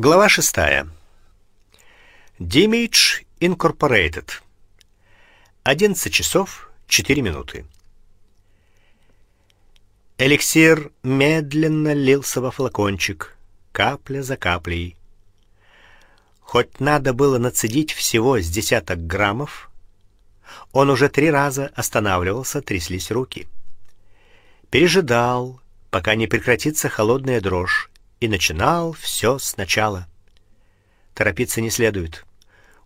Глава 6. Dimage Incorporated. 11 часов 4 минуты. Эликсир медленно лился во флакончик, капля за каплей. Хоть надо было нацедить всего с десяток граммов, он уже три раза останавливался, тряслись руки. Пережидал, пока не прекратится холодная дрожь, и начинал все сначала. Торопиться не следует.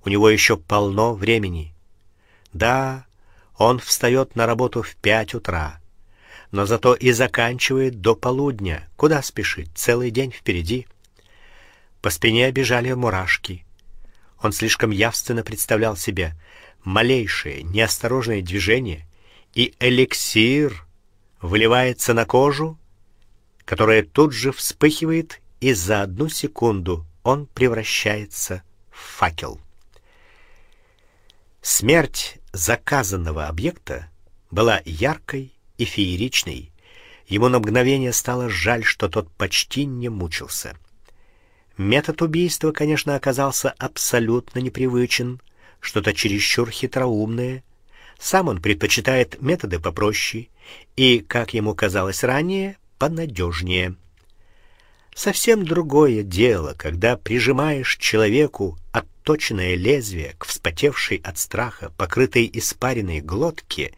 У него еще полно времени. Да, он встает на работу в пять утра, но зато и заканчивает до полудня. Куда спешить? Целый день впереди. По спине бежали мурашки. Он слишком явственно представлял себе малейшее неосторожное движение, и эликсир выливается на кожу которая тут же вспыхивает, и за одну секунду он превращается в факел. Смерть заказанного объекта была яркой и фееричной. Ему на мгновение стало жаль, что тот почти не мучился. Метод убийства, конечно, оказался абсолютно непривычен, что-то чересчур хитроумное. Сам он предпочитает методы попроще и, как ему казалось ранее, понадежнее. Совсем другое дело, когда прижимаешь человеку отточенное лезвие к вспотевшей от страха, покрытой испаренной глотке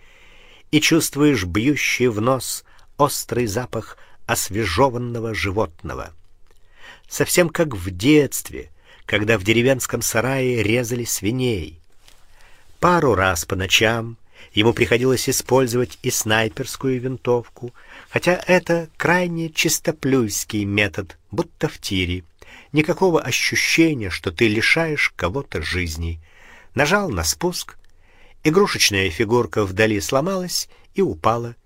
и чувствуешь бьющий в нос острый запах освежеванного животного. Совсем как в детстве, когда в деревенском сарае резали свиней. Пару раз по ночам ему приходилось использовать и снайперскую винтовку, хотя это крайне чистоплюйский метод, будто в тире. Никакого ощущения, что ты лишаешь кого-то жизни. Нажал на спуск, игрушечная фигурка вдали сломалась и упала.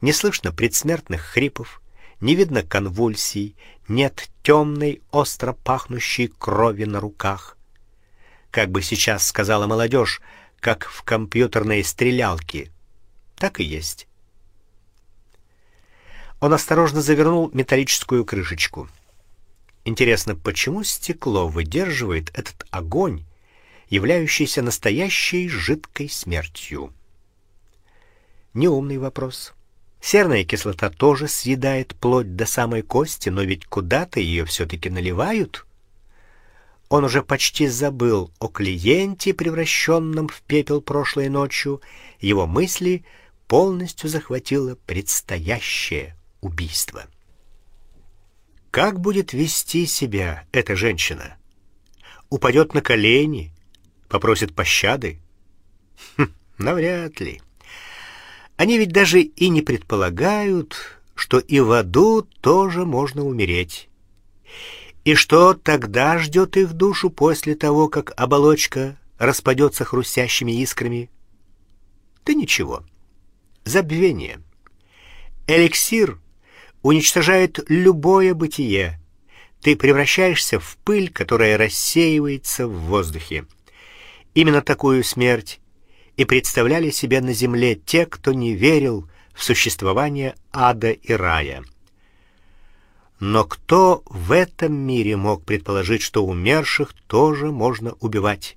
Не слышно предсмертных хрипов, не видно конвульсий, нет темной остро пахнущей крови на руках. Как бы сейчас сказала молодежь, как в компьютерной стрелялке. Так и есть. Он осторожно завернул металлическую крышечку. Интересно, почему стекло выдерживает этот огонь, являющийся настоящей жидкой смертью? Неумный вопрос. Серная кислота тоже съедает плоть до самой кости, но ведь куда-то ее все таки наливают. Он уже почти забыл о клиенте, превращенном в пепел прошлой ночью. Его мысли полностью захватило предстоящее убийство. Как будет вести себя эта женщина? Упадет на колени, попросит пощады? Хм, навряд ли. Они ведь даже и не предполагают, что и в аду тоже можно умереть. И что тогда ждет их душу после того, как оболочка распадется хрустящими искрами? Да ничего. Забвение. Эликсир уничтожает любое бытие. Ты превращаешься в пыль, которая рассеивается в воздухе. Именно такую смерть и представляли себе на земле те, кто не верил в существование ада и рая. Но кто в этом мире мог предположить, что умерших тоже можно убивать?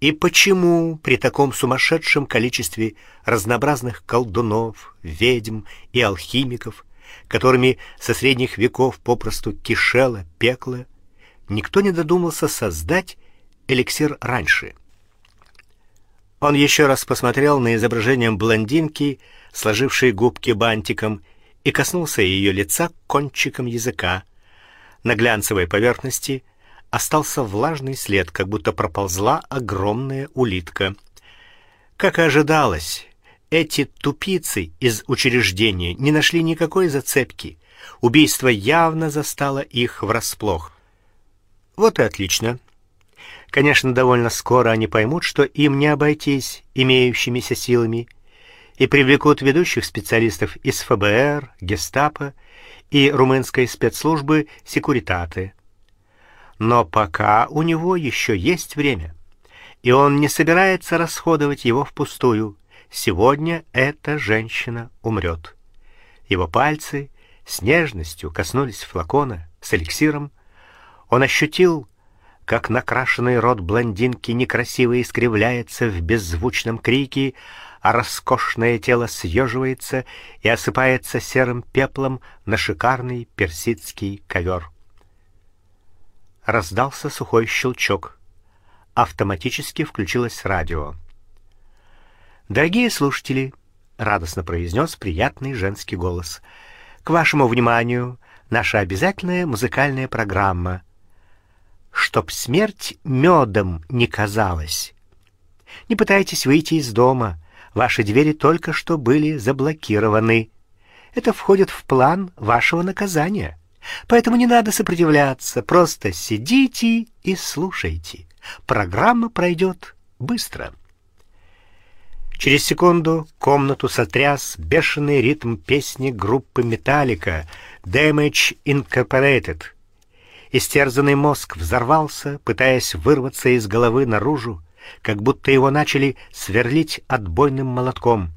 И почему при таком сумасшедшем количестве разнообразных колдунов, ведьм и алхимиков которыми со средних веков попросту кишело пекло, никто не додумался создать эликсир раньше. Он еще раз посмотрел на изображение блондинки, сложившей губки бантиком, и коснулся ее лица кончиком языка. На глянцевой поверхности остался влажный след, как будто проползла огромная улитка. Как и ожидалось, эти тупицы из учреждения не нашли никакой зацепки. Убийство явно застало их врасплох. Вот и отлично. Конечно, довольно скоро они поймут, что им не обойтись имеющимися силами и привлекут ведущих специалистов из ФБР, Гестапо и румынской спецслужбы Секуритаты. Но пока у него еще есть время, и он не собирается расходовать его впустую. Сегодня эта женщина умрет. Его пальцы с нежностью коснулись флакона с эликсиром. Он ощутил, как накрашенный рот блондинки некрасиво искривляется в беззвучном крике, а роскошное тело съеживается и осыпается серым пеплом на шикарный персидский ковер. Раздался сухой щелчок. Автоматически включилось радио. Дорогие слушатели, радостно произнес приятный женский голос. К вашему вниманию наша обязательная музыкальная программа. Чтоб смерть медом не казалась. Не пытайтесь выйти из дома. Ваши двери только что были заблокированы. Это входит в план вашего наказания. Поэтому не надо сопротивляться, просто сидите и слушайте. Программа пройдет быстро. Через секунду комнату сотряс бешеный ритм песни группы Metallica Damage Incorporated. Истерзанный мозг взорвался, пытаясь вырваться из головы наружу как будто его начали сверлить отбойным молотком.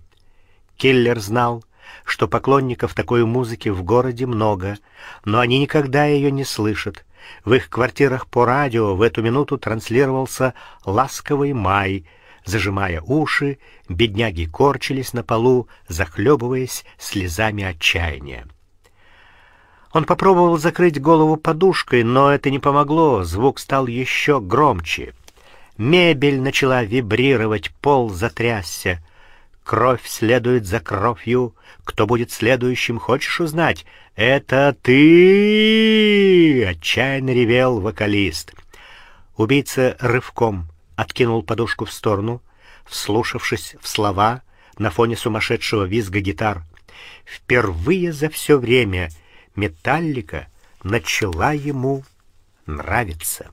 Киллер знал, что поклонников такой музыки в городе много, но они никогда ее не слышат. В их квартирах по радио в эту минуту транслировался ласковый май. Зажимая уши, бедняги корчились на полу, захлебываясь слезами отчаяния. Он попробовал закрыть голову подушкой, но это не помогло. Звук стал еще громче. Мебель начала вибрировать, пол затрясся. Кровь следует за кровью. Кто будет следующим, хочешь узнать? Это ты! Отчаянно ревел вокалист. Убийца рывком откинул подушку в сторону, вслушавшись в слова на фоне сумасшедшего визга гитар. Впервые за все время металлика начала ему нравиться.